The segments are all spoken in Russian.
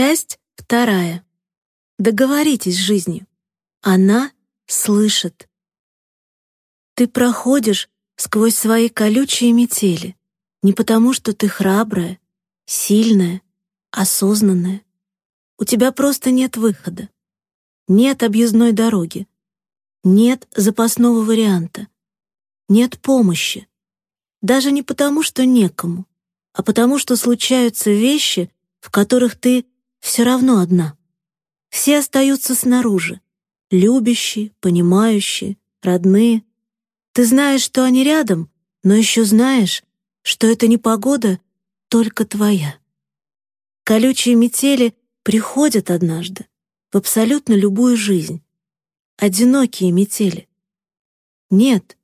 Часть вторая. Договоритесь с жизнью. Она слышит. Ты проходишь сквозь свои колючие метели не потому, что ты храбрая, сильная, осознанная. У тебя просто нет выхода. Нет объездной дороги. Нет запасного варианта. Нет помощи. Даже не потому, что некому, а потому, что случаются вещи, в которых ты все равно одна. Все остаются снаружи. Любящие, понимающие, родные. Ты знаешь, что они рядом, но еще знаешь, что эта непогода только твоя. Колючие метели приходят однажды в абсолютно любую жизнь. Одинокие метели. Нет,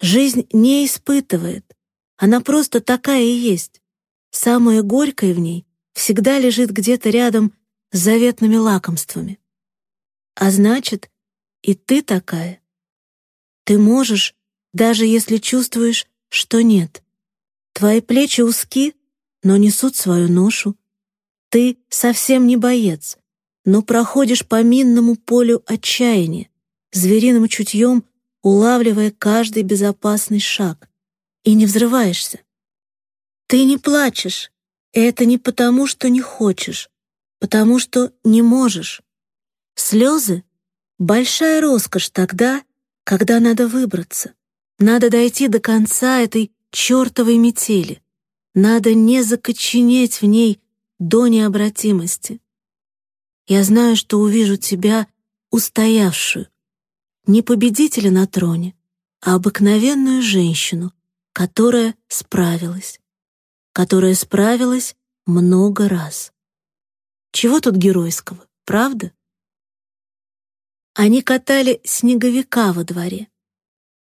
жизнь не испытывает. Она просто такая и есть. Самое горькое в ней всегда лежит где-то рядом с заветными лакомствами. А значит, и ты такая. Ты можешь, даже если чувствуешь, что нет. Твои плечи узки, но несут свою ношу. Ты совсем не боец, но проходишь по минному полю отчаяния, звериным чутьем улавливая каждый безопасный шаг, и не взрываешься. Ты не плачешь, это не потому, что не хочешь, потому что не можешь. Слезы — большая роскошь тогда, когда надо выбраться. Надо дойти до конца этой чертовой метели. Надо не закоченеть в ней до необратимости. Я знаю, что увижу тебя устоявшую, не победителя на троне, а обыкновенную женщину, которая справилась, которая справилась много раз. Чего тут геройского, правда? Они катали снеговика во дворе.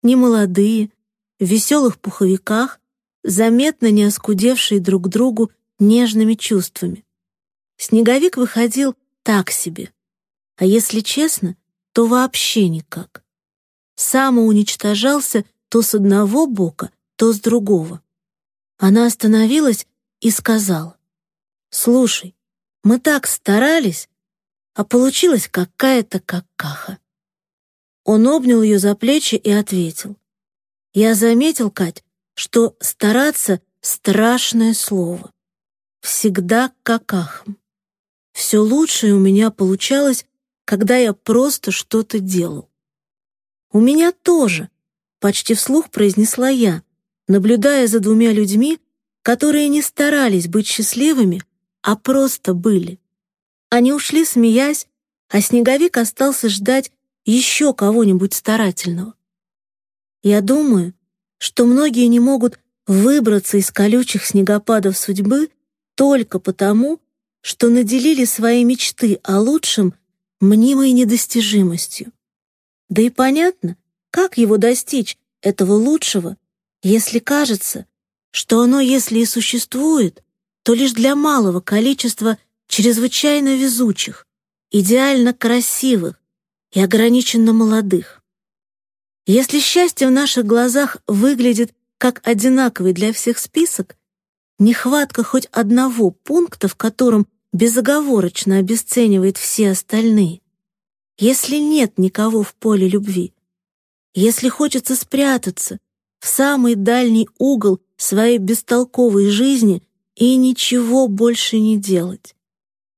Немолодые, в веселых пуховиках, заметно не оскудевшие друг другу нежными чувствами. Снеговик выходил так себе, а если честно, то вообще никак. Самоуничтожался то с одного бока, то с другого. Она остановилась и сказала, «Слушай, мы так старались, а получилась какая-то какаха». Он обнял ее за плечи и ответил, я заметил, Кать, что стараться — страшное слово. Всегда какахом. Все лучшее у меня получалось, когда я просто что-то делал. «У меня тоже», — почти вслух произнесла я, наблюдая за двумя людьми, которые не старались быть счастливыми, а просто были. Они ушли, смеясь, а снеговик остался ждать еще кого-нибудь старательного. Я думаю, что многие не могут выбраться из колючих снегопадов судьбы только потому, что наделили свои мечты о лучшем мнимой недостижимостью. Да и понятно, как его достичь, этого лучшего, если кажется, что оно, если и существует, то лишь для малого количества чрезвычайно везучих, идеально красивых и ограниченно молодых. Если счастье в наших глазах выглядит как одинаковый для всех список, нехватка хоть одного пункта, в котором безоговорочно обесценивает все остальные. Если нет никого в поле любви, если хочется спрятаться в самый дальний угол своей бестолковой жизни и ничего больше не делать.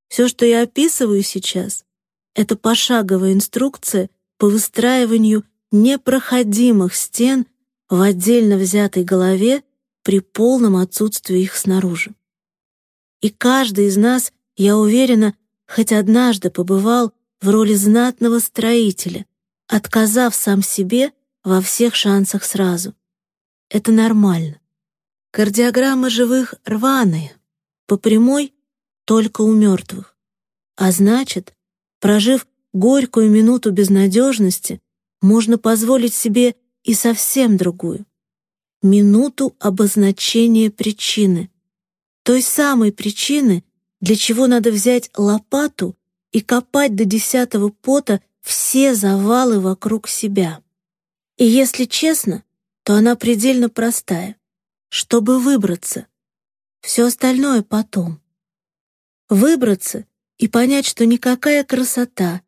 Все, что я описываю сейчас, это пошаговая инструкция по выстраиванию непроходимых стен в отдельно взятой голове при полном отсутствии их снаружи. И каждый из нас, я уверена, хоть однажды побывал в роли знатного строителя, отказав сам себе во всех шансах сразу. Это нормально. Кардиограмма живых рваная, по прямой только у мертвых. А значит, прожив горькую минуту безнадежности, можно позволить себе и совсем другую. Минуту обозначения причины. Той самой причины, для чего надо взять лопату и копать до десятого пота все завалы вокруг себя. И если честно, то она предельно простая. Чтобы выбраться. Все остальное потом. Выбраться и понять, что никакая красота,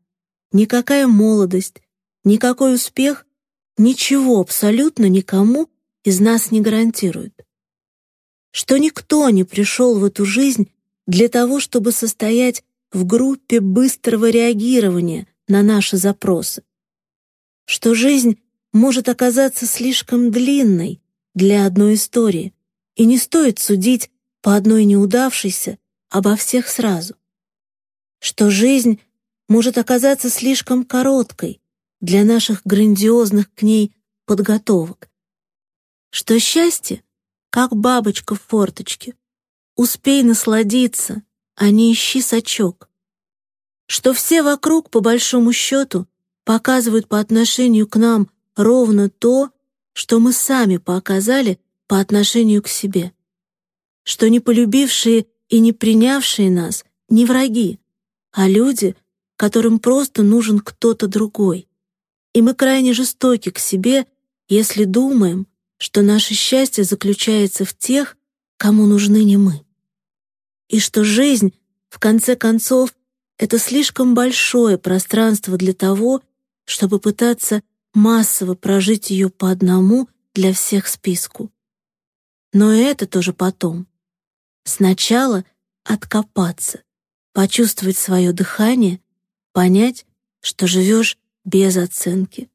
никакая молодость, никакой успех ничего абсолютно никому из нас не гарантирует. Что никто не пришел в эту жизнь для того, чтобы состоять в группе быстрого реагирования на наши запросы. Что жизнь может оказаться слишком длинной для одной истории, и не стоит судить по одной неудавшейся обо всех сразу. Что жизнь может оказаться слишком короткой для наших грандиозных к ней подготовок. Что счастье, как бабочка в форточке, успей насладиться, а не ищи сачок. Что все вокруг, по большому счету, показывают по отношению к нам ровно то, что мы сами показали по отношению к себе. Что не полюбившие и не принявшие нас не враги, а люди, которым просто нужен кто-то другой. И мы крайне жестоки к себе, если думаем, что наше счастье заключается в тех, кому нужны не мы и что жизнь, в конце концов, это слишком большое пространство для того, чтобы пытаться массово прожить ее по одному для всех списку. Но это тоже потом. Сначала откопаться, почувствовать свое дыхание, понять, что живешь без оценки.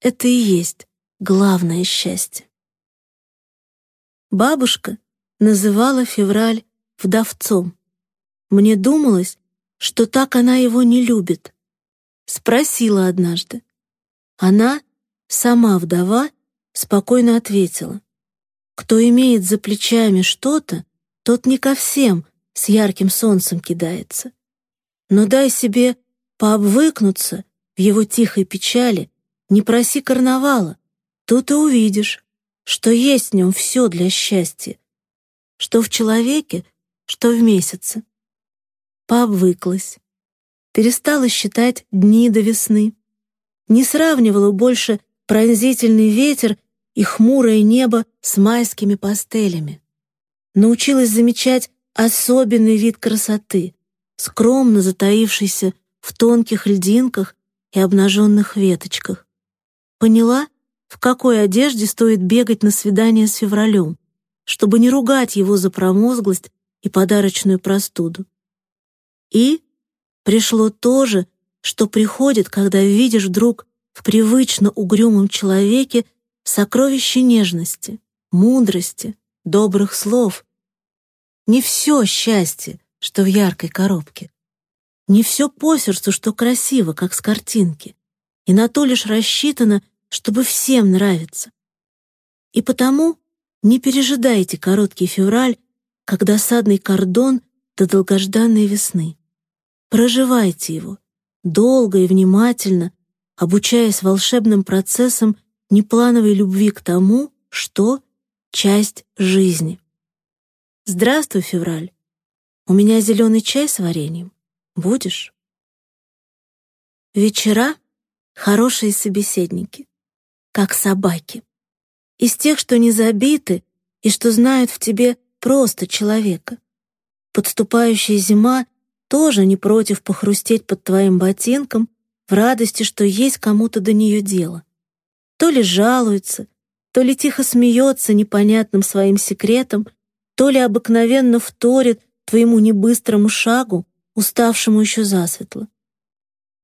Это и есть главное счастье. Бабушка называла февраль вдовцом. Мне думалось, что так она его не любит. Спросила однажды. Она, сама вдова, спокойно ответила. Кто имеет за плечами что-то, тот не ко всем с ярким солнцем кидается. Но дай себе пообвыкнуться в его тихой печали, не проси карнавала, тут и увидишь, что есть в нем все для счастья, что в человеке что в месяце. Пообвыклась. Перестала считать дни до весны. Не сравнивала больше пронзительный ветер и хмурое небо с майскими пастелями. Научилась замечать особенный вид красоты, скромно затаившийся в тонких льдинках и обнаженных веточках. Поняла, в какой одежде стоит бегать на свидание с февралем, чтобы не ругать его за промозглость и подарочную простуду. И пришло то же, что приходит, когда видишь вдруг в привычно угрюмом человеке сокровище нежности, мудрости, добрых слов. Не все счастье, что в яркой коробке. Не все по сердцу, что красиво, как с картинки. И на то лишь рассчитано, чтобы всем нравиться. И потому не пережидайте короткий февраль как досадный кордон до долгожданной весны. Проживайте его, долго и внимательно, обучаясь волшебным процессам неплановой любви к тому, что — часть жизни. Здравствуй, февраль. У меня зеленый чай с вареньем. Будешь? Вечера — хорошие собеседники, как собаки. Из тех, что не забиты и что знают в тебе просто человека. Подступающая зима тоже не против похрустеть под твоим ботинком в радости, что есть кому-то до нее дело. То ли жалуется, то ли тихо смеется непонятным своим секретом, то ли обыкновенно вторит твоему небыстрому шагу, уставшему еще засветло.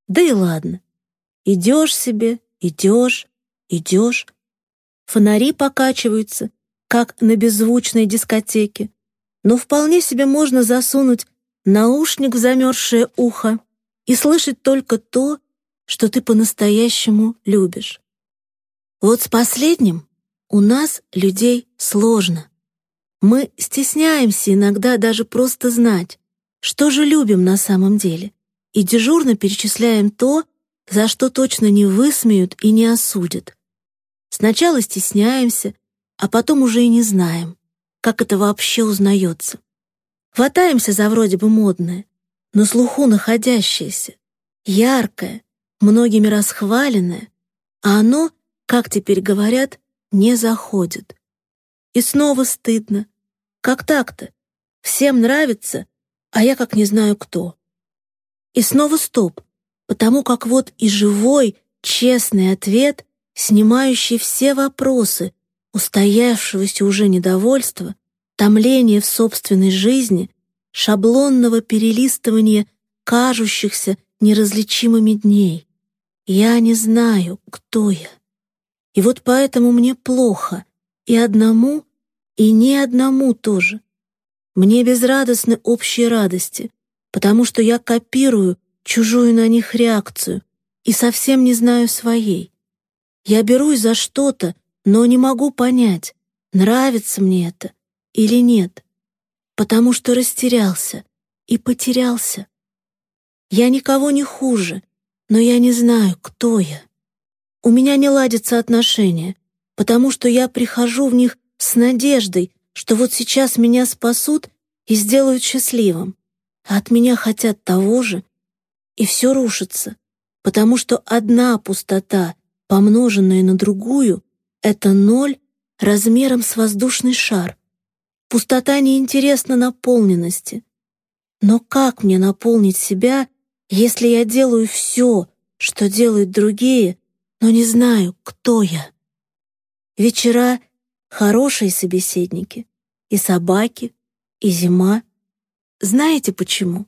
Да и ладно. Идешь себе, идешь, идешь. Фонари покачиваются, как на беззвучной дискотеке, но вполне себе можно засунуть наушник в замерзшее ухо и слышать только то, что ты по-настоящему любишь. Вот с последним у нас, людей, сложно. Мы стесняемся иногда даже просто знать, что же любим на самом деле, и дежурно перечисляем то, за что точно не высмеют и не осудят. Сначала стесняемся, а потом уже и не знаем, как это вообще узнается. Хватаемся за вроде бы модное, на слуху находящееся, яркое, многими расхваленное, а оно, как теперь говорят, не заходит. И снова стыдно. Как так-то? Всем нравится, а я как не знаю кто. И снова стоп, потому как вот и живой, честный ответ, снимающий все вопросы, устоявшегося уже недовольства, томления в собственной жизни, шаблонного перелистывания кажущихся неразличимыми дней. Я не знаю, кто я. И вот поэтому мне плохо и одному, и не одному тоже. Мне безрадостны общие радости, потому что я копирую чужую на них реакцию и совсем не знаю своей. Я берусь за что-то, но не могу понять, нравится мне это или нет, потому что растерялся и потерялся. Я никого не хуже, но я не знаю, кто я. У меня не ладятся отношения, потому что я прихожу в них с надеждой, что вот сейчас меня спасут и сделают счастливым, а от меня хотят того же, и все рушится, потому что одна пустота, помноженная на другую, — это ноль размером с воздушный шар. Пустота неинтересна наполненности. Но как мне наполнить себя, если я делаю все, что делают другие, но не знаю, кто я. Вечера — хорошие собеседники, и собаки, и зима. Знаете почему?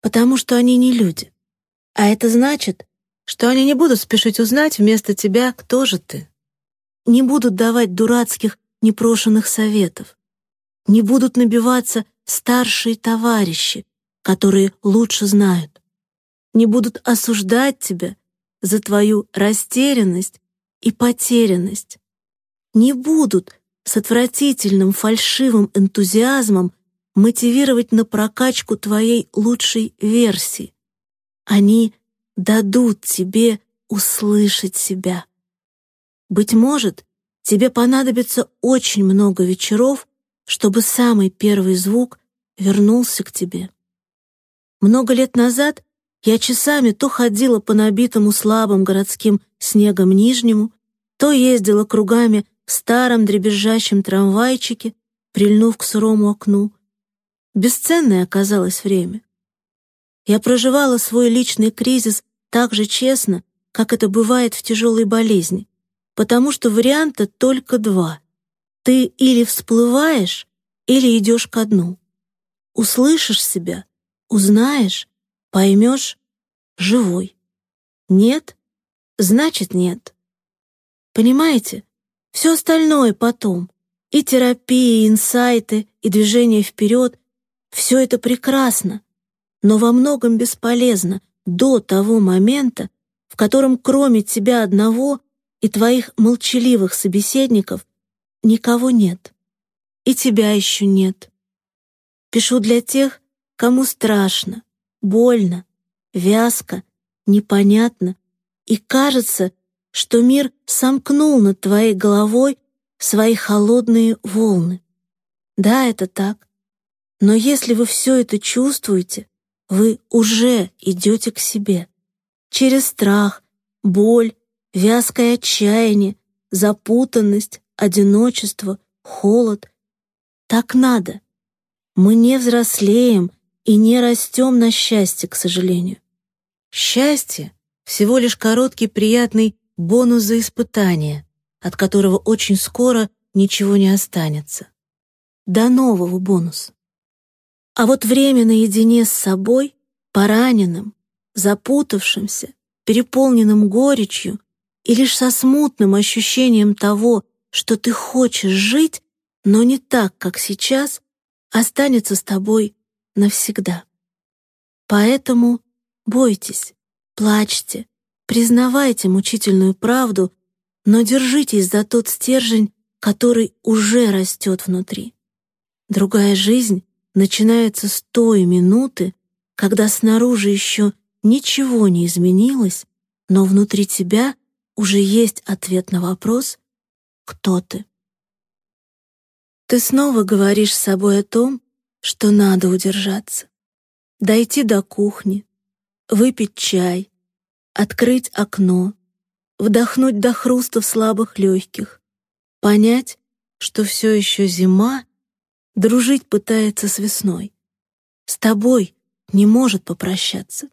Потому что они не люди. А это значит, что они не будут спешить узнать вместо тебя, кто же ты. Не будут давать дурацких, непрошенных советов. Не будут набиваться старшие товарищи, которые лучше знают. Не будут осуждать тебя за твою растерянность и потерянность. Не будут с отвратительным фальшивым энтузиазмом мотивировать на прокачку твоей лучшей версии. Они дадут тебе услышать себя. Быть может, тебе понадобится очень много вечеров, чтобы самый первый звук вернулся к тебе. Много лет назад я часами то ходила по набитому слабым городским снегом Нижнему, то ездила кругами в старом дребезжащем трамвайчике, прильнув к сырому окну. Бесценное оказалось время. Я проживала свой личный кризис так же честно, как это бывает в тяжелой болезни, потому что варианта только два. Ты или всплываешь, или идешь ко дну. Услышишь себя, узнаешь, Поймешь — живой. Нет — значит нет. Понимаете? Все остальное потом. И терапия, и инсайты, и движение вперед — все это прекрасно, но во многом бесполезно до того момента, в котором кроме тебя одного и твоих молчаливых собеседников никого нет. И тебя еще нет. Пишу для тех, кому страшно, больно, вязко, непонятно, и кажется, что мир сомкнул над твоей головой свои холодные волны. Да, это так. Но если вы все это чувствуете, вы уже идете к себе. Через страх, боль, вязкое отчаяние, запутанность, одиночество, холод. Так надо. Мы не взрослеем и не растем на счастье, к сожалению. Счастье — всего лишь короткий приятный бонус за испытание, от которого очень скоро ничего не останется. До нового бонуса. А вот время наедине с собой, пораненным, запутавшимся, переполненным горечью и лишь со смутным ощущением того, что ты хочешь жить, но не так, как сейчас, останется с тобой навсегда. Поэтому бойтесь, плачьте, признавайте мучительную правду, но держитесь за тот стержень, который уже растет внутри. Другая жизнь начинается с той минуты, когда снаружи еще ничего не изменилось, но внутри тебя уже есть ответ на вопрос «Кто ты?». Ты снова говоришь с собой о том, что надо удержаться. Дойти до кухни, выпить чай, открыть окно, вдохнуть до хруста в слабых легких, понять, что все еще зима, дружить пытается с весной. С тобой не может попрощаться.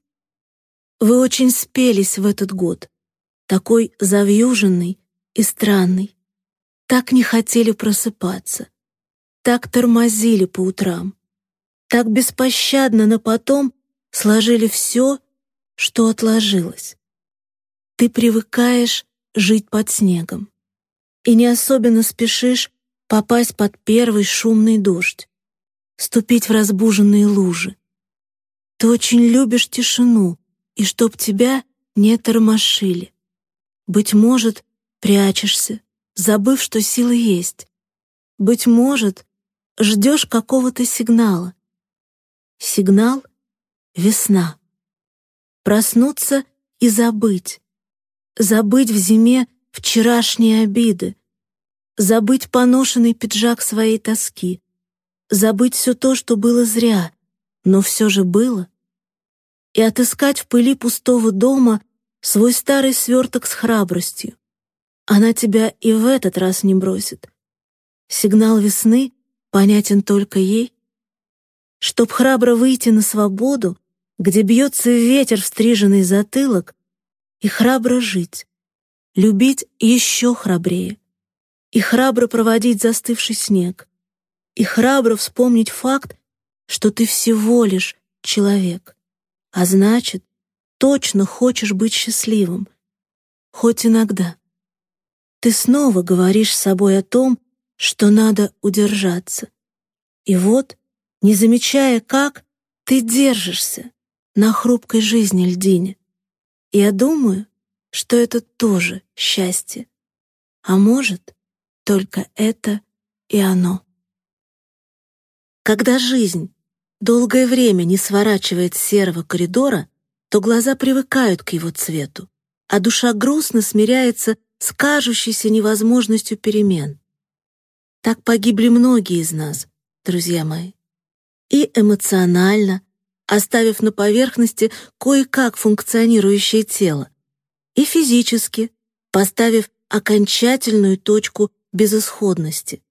Вы очень спелись в этот год, такой завьюженный и странный. Так не хотели просыпаться, так тормозили по утрам, так беспощадно на потом сложили все, что отложилось. Ты привыкаешь жить под снегом и не особенно спешишь попасть под первый шумный дождь, ступить в разбуженные лужи. Ты очень любишь тишину, и чтоб тебя не тормошили. Быть может, прячешься, забыв, что силы есть. Быть может, ждешь какого-то сигнала. Сигнал — весна. Проснуться и забыть. Забыть в зиме вчерашние обиды. Забыть поношенный пиджак своей тоски. Забыть все то, что было зря, но все же было. И отыскать в пыли пустого дома свой старый сверток с храбростью. Она тебя и в этот раз не бросит. Сигнал весны понятен только ей. Чтоб храбро выйти на свободу, где бьется ветер в стриженный затылок, и храбро жить, любить еще храбрее, и храбро проводить застывший снег, и храбро вспомнить факт, что ты всего лишь человек, а значит, точно хочешь быть счастливым, хоть иногда. Ты снова говоришь с собой о том, что надо удержаться. И вот, не замечая как, ты держишься на хрупкой жизни льдине. Я думаю, что это тоже счастье. А может, только это и оно. Когда жизнь долгое время не сворачивает серого коридора, то глаза привыкают к его цвету, а душа грустно смиряется с кажущейся невозможностью перемен. Так погибли многие из нас, друзья мои. И эмоционально, оставив на поверхности кое-как функционирующее тело, и физически, поставив окончательную точку безысходности.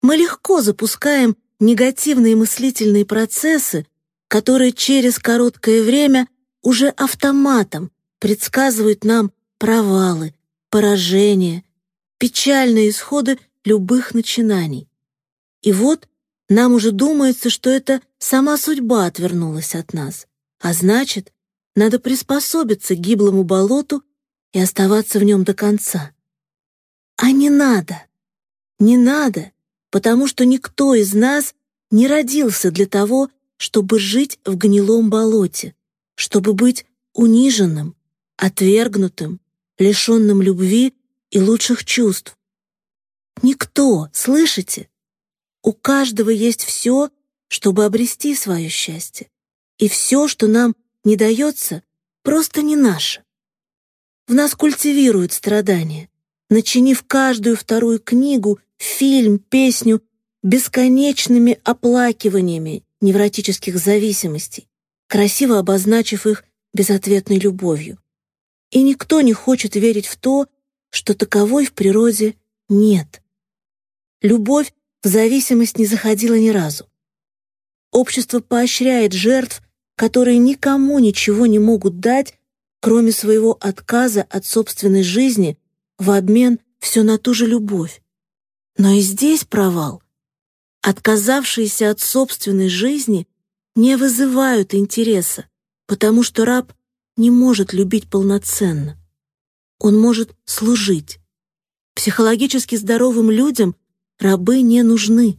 Мы легко запускаем негативные мыслительные процессы, которые через короткое время уже автоматом предсказывают нам провалы, поражения, печальные исходы любых начинаний. И вот нам уже думается, что это сама судьба отвернулась от нас, а значит, надо приспособиться к гиблому болоту и оставаться в нем до конца. А не надо. Не надо, потому что никто из нас не родился для того, чтобы жить в гнилом болоте, чтобы быть униженным, отвергнутым, лишенным любви и лучших чувств. Никто, слышите? У каждого есть все, чтобы обрести свое счастье. И все, что нам не дается, просто не наше. В нас культивируют страдания, начинив каждую вторую книгу, фильм, песню бесконечными оплакиваниями невротических зависимостей, красиво обозначив их безответной любовью. И никто не хочет верить в то, что таковой в природе нет. Любовь в зависимость не заходила ни разу. Общество поощряет жертв, которые никому ничего не могут дать, кроме своего отказа от собственной жизни в обмен все на ту же любовь. Но и здесь провал. Отказавшиеся от собственной жизни не вызывают интереса, потому что раб не может любить полноценно. Он может служить. Психологически здоровым людям Рабы не нужны.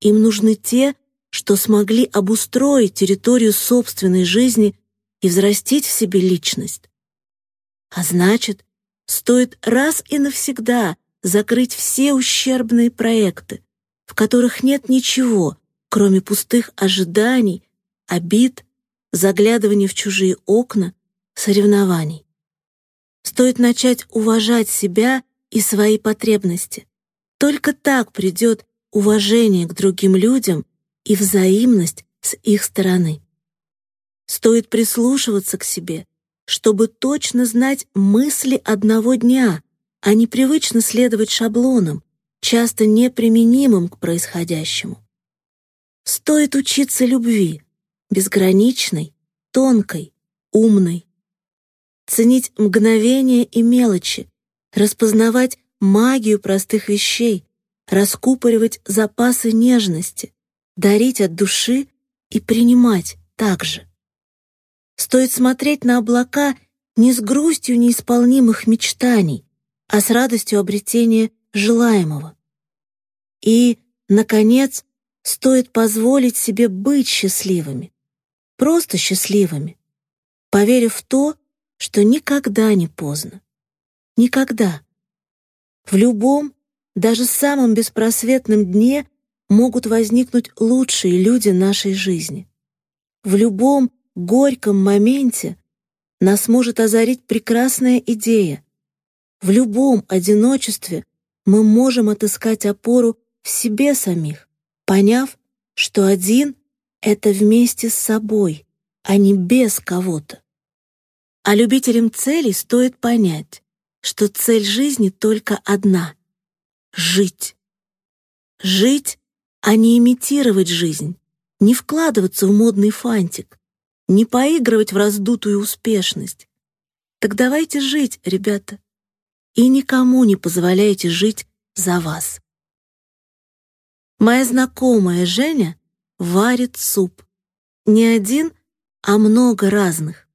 Им нужны те, что смогли обустроить территорию собственной жизни и взрастить в себе личность. А значит, стоит раз и навсегда закрыть все ущербные проекты, в которых нет ничего, кроме пустых ожиданий, обид, заглядывания в чужие окна, соревнований. Стоит начать уважать себя и свои потребности, только так придет уважение к другим людям и взаимность с их стороны. Стоит прислушиваться к себе, чтобы точно знать мысли одного дня, а не привычно следовать шаблонам, часто неприменимым к происходящему. Стоит учиться любви, безграничной, тонкой, умной. Ценить мгновения и мелочи, распознавать магию простых вещей, раскупоривать запасы нежности, дарить от души и принимать так же. Стоит смотреть на облака не с грустью неисполнимых мечтаний, а с радостью обретения желаемого. И, наконец, стоит позволить себе быть счастливыми, просто счастливыми, поверив в то, что никогда не поздно. Никогда. В любом, даже самом беспросветном дне могут возникнуть лучшие люди нашей жизни. В любом горьком моменте нас может озарить прекрасная идея. В любом одиночестве мы можем отыскать опору в себе самих, поняв, что один — это вместе с собой, а не без кого-то. А любителям целей стоит понять, что цель жизни только одна — жить. Жить, а не имитировать жизнь, не вкладываться в модный фантик, не поигрывать в раздутую успешность. Так давайте жить, ребята, и никому не позволяйте жить за вас. Моя знакомая Женя варит суп. Не один, а много разных.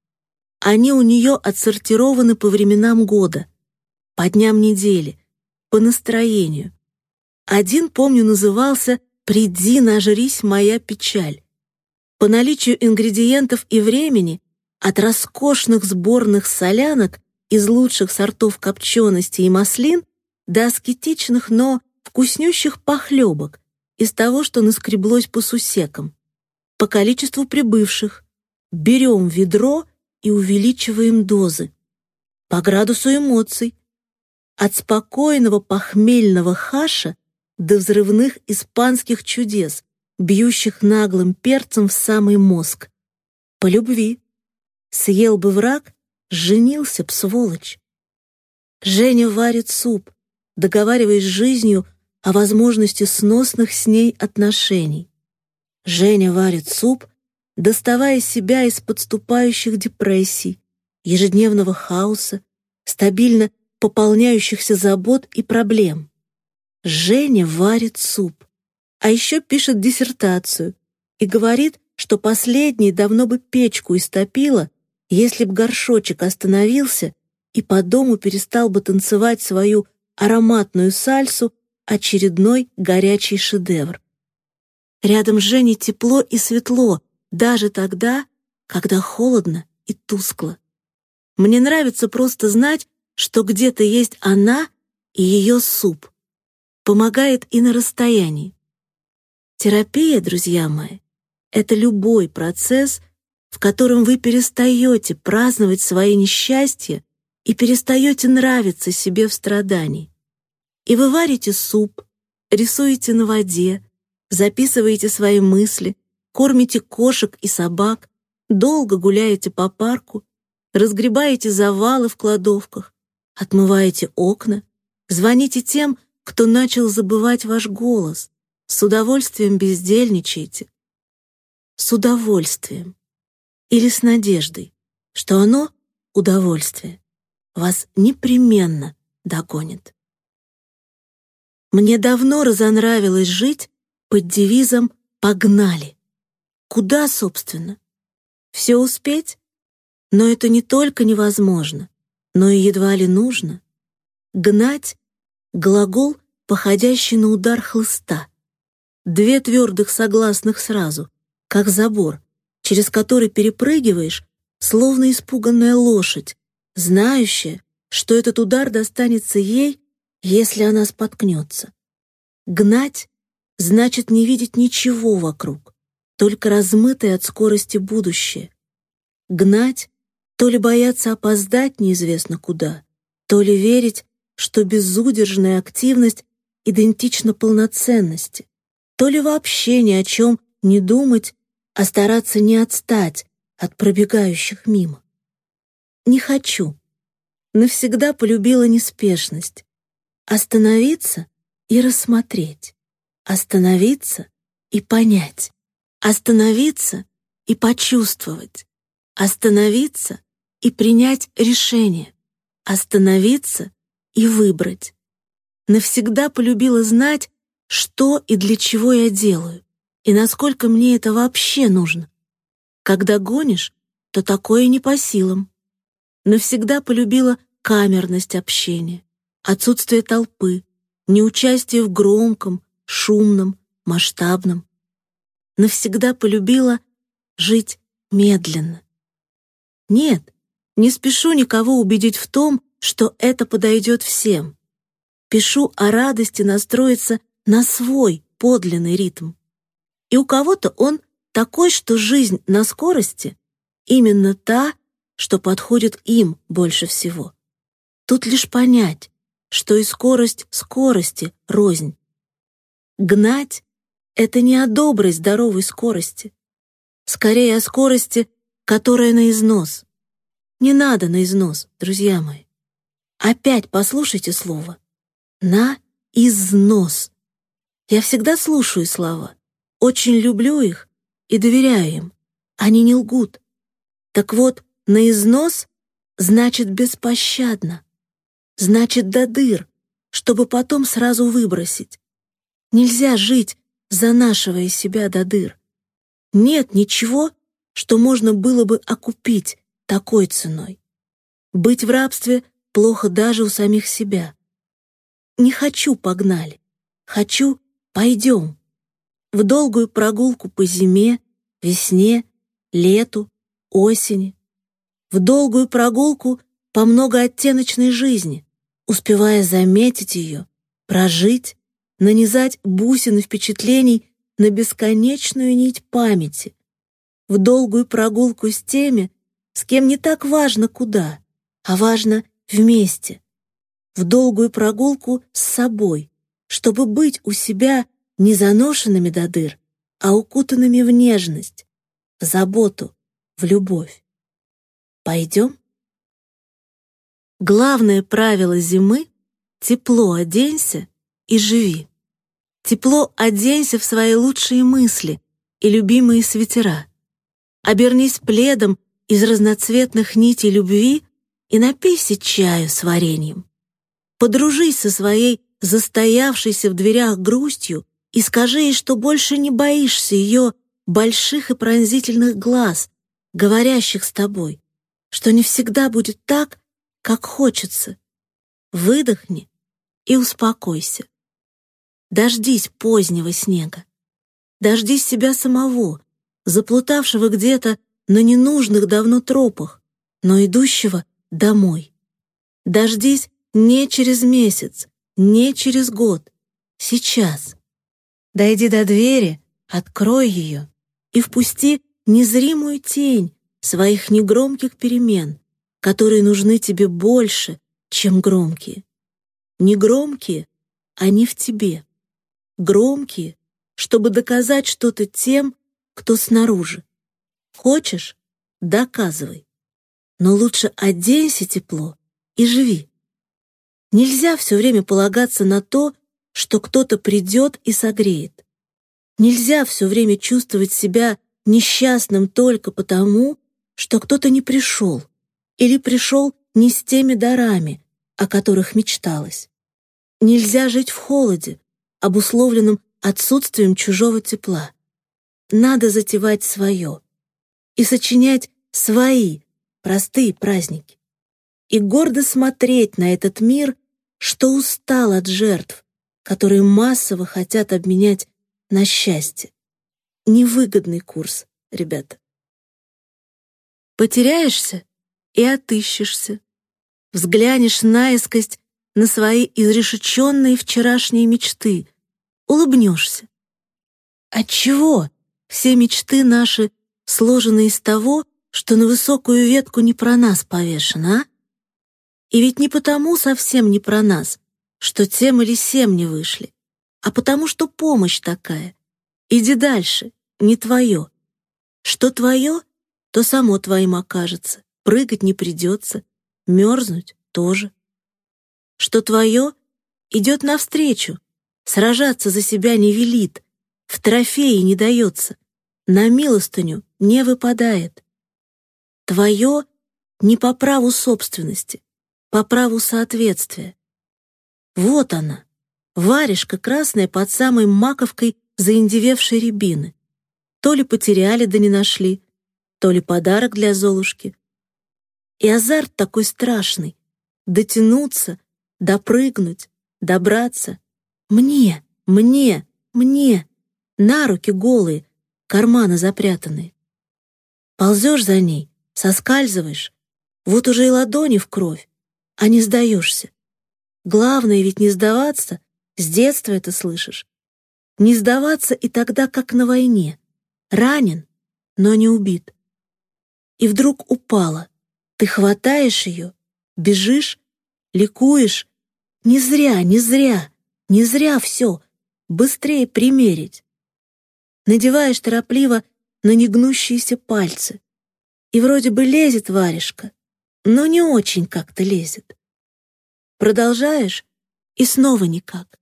Они у нее отсортированы по временам года, по дням недели, по настроению. Один, помню, назывался «Приди, нажрись, моя печаль». По наличию ингредиентов и времени от роскошных сборных солянок из лучших сортов копчености и маслин до аскетичных, но вкуснющих похлебок из того, что наскреблось по сусекам. По количеству прибывших. Берем ведро и увеличиваем дозы. По градусу эмоций. От спокойного похмельного хаша до взрывных испанских чудес, бьющих наглым перцем в самый мозг. По любви. Съел бы враг, женился б, сволочь. Женя варит суп, договариваясь с жизнью о возможности сносных с ней отношений. Женя варит суп, доставая себя из подступающих депрессий, ежедневного хаоса, стабильно пополняющихся забот и проблем. Женя варит суп, а еще пишет диссертацию и говорит, что последний давно бы печку истопила, если б горшочек остановился и по дому перестал бы танцевать свою ароматную сальсу очередной горячий шедевр. Рядом с Женей тепло и светло, даже тогда, когда холодно и тускло. Мне нравится просто знать, что где-то есть она и ее суп. Помогает и на расстоянии. Терапия, друзья мои, это любой процесс, в котором вы перестаете праздновать свои несчастья и перестаете нравиться себе в страдании. И вы варите суп, рисуете на воде, записываете свои мысли, кормите кошек и собак, долго гуляете по парку, разгребаете завалы в кладовках, отмываете окна, звоните тем, кто начал забывать ваш голос, с удовольствием бездельничаете. С удовольствием. Или с надеждой, что оно, удовольствие, вас непременно догонит. Мне давно разонравилось жить под девизом «Погнали». Куда, собственно? Все успеть? Но это не только невозможно, но и едва ли нужно. Гнать — глагол, походящий на удар хлыста. Две твердых согласных сразу, как забор, через который перепрыгиваешь, словно испуганная лошадь, знающая, что этот удар достанется ей если она споткнется. Гнать значит не видеть ничего вокруг, только размытое от скорости будущее. Гнать — то ли бояться опоздать неизвестно куда, то ли верить, что безудержная активность идентична полноценности, то ли вообще ни о чем не думать, а стараться не отстать от пробегающих мимо. Не хочу. Навсегда полюбила неспешность, Остановиться и рассмотреть. Остановиться и понять. Остановиться и почувствовать. остановиться и принять решение, остановиться и выбрать. Навсегда полюбила знать, что и для чего я делаю, и насколько мне это вообще нужно. Когда гонишь, то такое не по силам. Навсегда полюбила камерность общения, отсутствие толпы, неучастие в громком, шумном, масштабном. Навсегда полюбила жить медленно. Нет, не спешу никого убедить в том, что это подойдет всем. Пишу о радости настроиться на свой подлинный ритм. И у кого-то он такой, что жизнь на скорости именно та, что подходит им больше всего. Тут лишь понять, что и скорость скорости рознь. Гнать — это не о доброй здоровой скорости, скорее о скорости, которая на износ. Не надо на износ, друзья мои. Опять послушайте слово. На износ. Я всегда слушаю слова, очень люблю их и доверяю им. Они не лгут. Так вот, на износ значит беспощадно значит до дыр, чтобы потом сразу выбросить. Нельзя жить, занашивая себя до дыр. Нет ничего, что можно было бы окупить такой ценой. Быть в рабстве плохо даже у самих себя. Не хочу погнали, хочу пойдем. В долгую прогулку по зиме, весне, лету, осени. В долгую прогулку по многооттеночной жизни, успевая заметить ее, прожить, нанизать бусины впечатлений на бесконечную нить памяти, в долгую прогулку с теми, с кем не так важно куда, а важно вместе, в долгую прогулку с собой, чтобы быть у себя не заношенными до дыр, а укутанными в нежность, в заботу, в любовь. Пойдем? Главное правило зимы — тепло оденься и живи. Тепло оденься в свои лучшие мысли и любимые свитера. Обернись пледом из разноцветных нитей любви и напейся чаю с вареньем. Подружись со своей застоявшейся в дверях грустью и скажи ей, что больше не боишься ее больших и пронзительных глаз, говорящих с тобой, что не всегда будет так, как хочется. Выдохни и успокойся. Дождись позднего снега. Дождись себя самого, заплутавшего где-то на ненужных давно тропах, но идущего домой. Дождись не через месяц, не через год, сейчас. Дойди до двери, открой ее и впусти незримую тень своих негромких перемен, которые нужны тебе больше, чем громкие. Не громкие, они в тебе. Громкие, чтобы доказать что-то тем, кто снаружи. Хочешь — доказывай. Но лучше оденься тепло и живи. Нельзя все время полагаться на то, что кто-то придет и согреет. Нельзя все время чувствовать себя несчастным только потому, что кто-то не пришел или пришел не с теми дарами, о которых мечталось. Нельзя жить в холоде, обусловленном отсутствием чужого тепла. Надо затевать свое и сочинять свои простые праздники. И гордо смотреть на этот мир, что устал от жертв, которые массово хотят обменять на счастье. Невыгодный курс, ребята. Потеряешься и отыщешься. Взглянешь наискость на свои изрешеченные вчерашние мечты, улыбнешься. Отчего все мечты наши сложены из того, что на высокую ветку не про нас повешено, а? И ведь не потому совсем не про нас, что тем или сем не вышли, а потому что помощь такая. Иди дальше, не твое. Что твое, то само твоим окажется прыгать не придется, мерзнуть тоже. Что твое, идет навстречу, сражаться за себя не велит, в трофеи не дается, на милостыню не выпадает. твое не по праву собственности, по праву соответствия. Вот она, варежка красная под самой маковкой заиндевевшей рябины. То ли потеряли да не нашли, то ли подарок для Золушки. И азарт такой страшный — дотянуться, допрыгнуть, добраться. Мне, мне, мне, на руки голые, карманы запрятанные. Ползешь за ней, соскальзываешь, вот уже и ладони в кровь, а не сдаешься. Главное ведь не сдаваться, с детства это слышишь. Не сдаваться и тогда, как на войне. Ранен, но не убит. И вдруг упала. Ты хватаешь ее, бежишь, ликуешь. Не зря, не зря, не зря все. Быстрее примерить. Надеваешь торопливо на негнущиеся пальцы. И вроде бы лезет варежка, но не очень как-то лезет. Продолжаешь, и снова никак.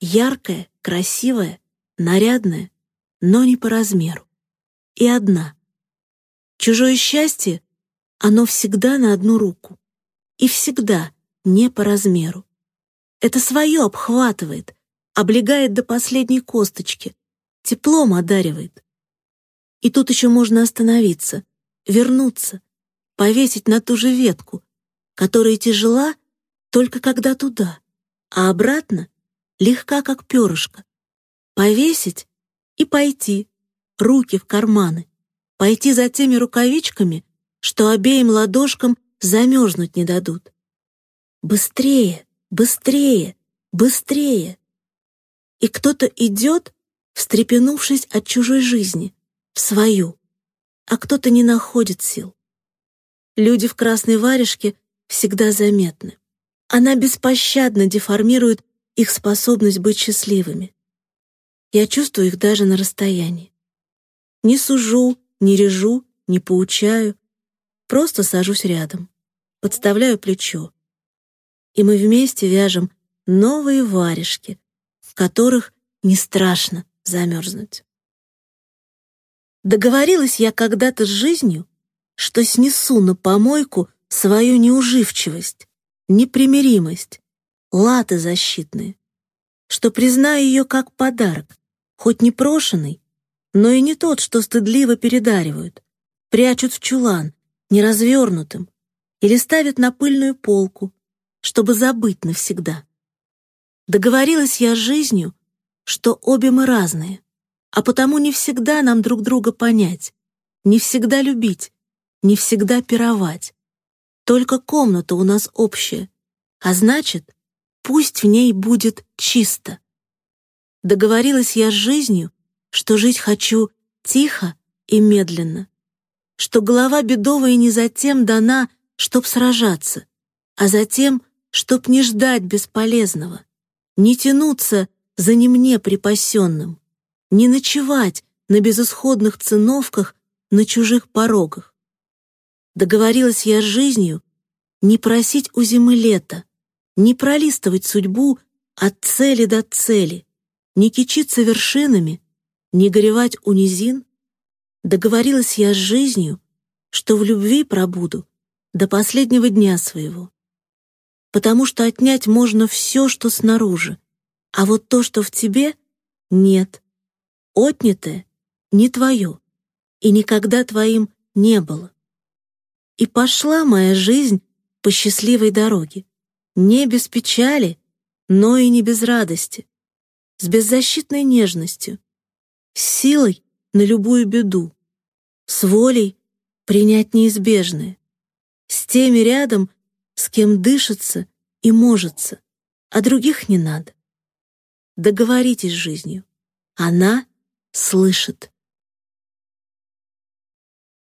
Яркая, красивая, нарядная, но не по размеру. И одна. Чужое счастье, оно всегда на одну руку. И всегда не по размеру. Это свое обхватывает, облегает до последней косточки, теплом одаривает. И тут еще можно остановиться, вернуться, повесить на ту же ветку, которая тяжела только когда туда, а обратно легка, как перышко. Повесить и пойти, руки в карманы, пойти за теми рукавичками, что обеим ладошкам замерзнуть не дадут. Быстрее, быстрее, быстрее. И кто-то идет, встрепенувшись от чужой жизни, в свою, а кто-то не находит сил. Люди в красной варежке всегда заметны. Она беспощадно деформирует их способность быть счастливыми. Я чувствую их даже на расстоянии. Не сужу, не режу, не поучаю, просто сажусь рядом, подставляю плечо. И мы вместе вяжем новые варежки, в которых не страшно замерзнуть. Договорилась я когда-то с жизнью, что снесу на помойку свою неуживчивость, непримиримость, латы защитные, что признаю ее как подарок, хоть не прошенный, но и не тот, что стыдливо передаривают, прячут в чулан, неразвернутым, или ставят на пыльную полку, чтобы забыть навсегда. Договорилась я с жизнью, что обе мы разные, а потому не всегда нам друг друга понять, не всегда любить, не всегда пировать, только комната у нас общая, а значит, пусть в ней будет чисто. Договорилась я с жизнью, что жить хочу тихо и медленно, что голова бедовая не затем дана, чтоб сражаться, а затем, чтоб не ждать бесполезного, не тянуться за не мне припасенным, не ночевать на безысходных циновках на чужих порогах. Договорилась я с жизнью не просить у зимы лета, не пролистывать судьбу от цели до цели, не кичиться вершинами, не горевать у низин. Договорилась я с жизнью, что в любви пробуду до последнего дня своего. Потому что отнять можно все, что снаружи, а вот то, что в тебе, нет. Отнятое не твое и никогда твоим не было. И пошла моя жизнь по счастливой дороге. Не без печали, но и не без радости. С беззащитной нежностью. С силой на любую беду. С волей принять неизбежное. С теми рядом, с кем дышится и можется, а других не надо. Договоритесь с жизнью. Она слышит.